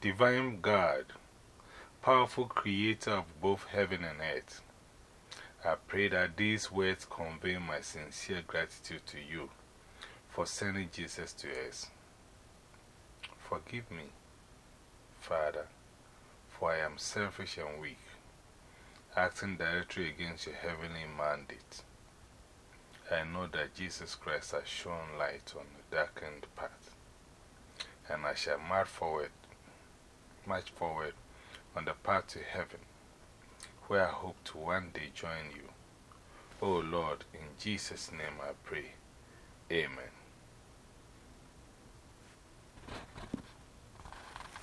Divine God, powerful creator of both heaven and earth, I pray that these words convey my sincere gratitude to you for sending Jesus to us. Forgive me, Father, for I am selfish and weak, acting directly against your heavenly mandate. I know that Jesus Christ has shone light on the darkened path, and I shall march forward, march forward on the path to heaven, where I hope to one day join you. Oh Lord, in Jesus' name I pray. Amen.